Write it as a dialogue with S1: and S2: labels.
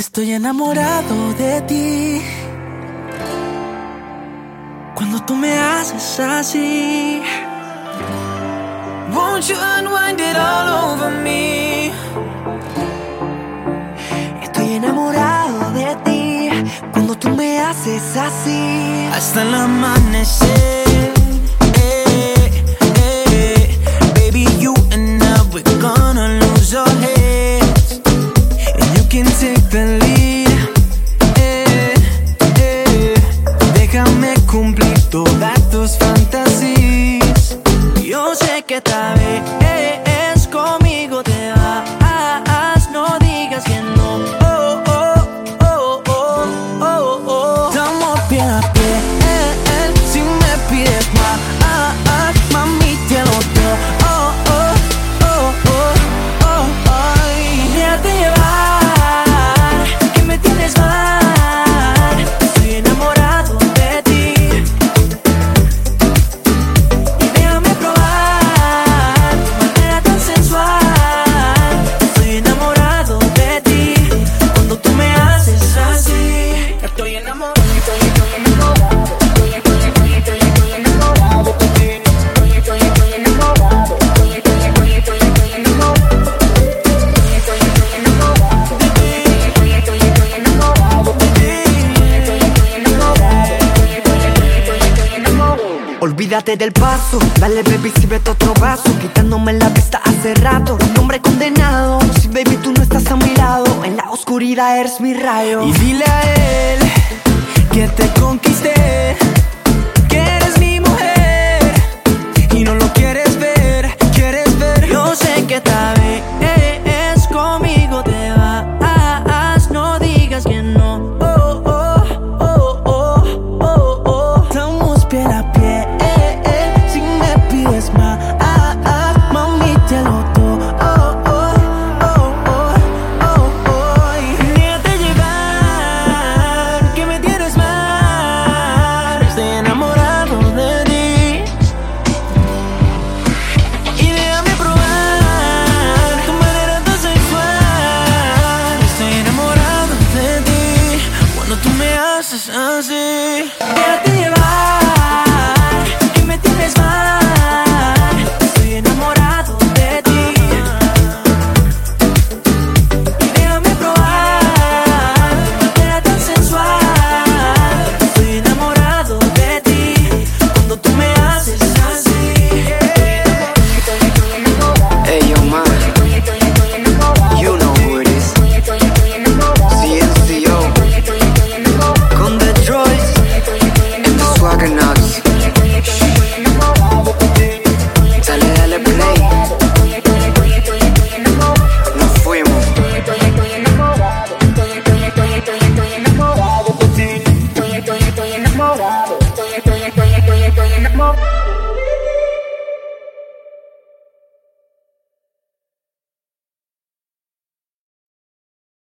S1: Estoy enamorado de ti. Cuando tú me haces así. Won't you unwind it all over me? Estoy enamorado de ti. Cuando tú me haces así. Hasta el amanecer. Que tal vez conmigo te vas. No digas que no. Oh, oh, oh, oh, oh, pie a pie. Si me pides más,
S2: Olvídate del paso, dale baby, sírvete otro vaso. Quitándome la vista hace rato, un hombre condenado. Si baby tú no estás a mi lado, en la oscuridad eres mi rayo.
S1: Y dile a él que te conquisté, tú me haces así. Déjate llevar.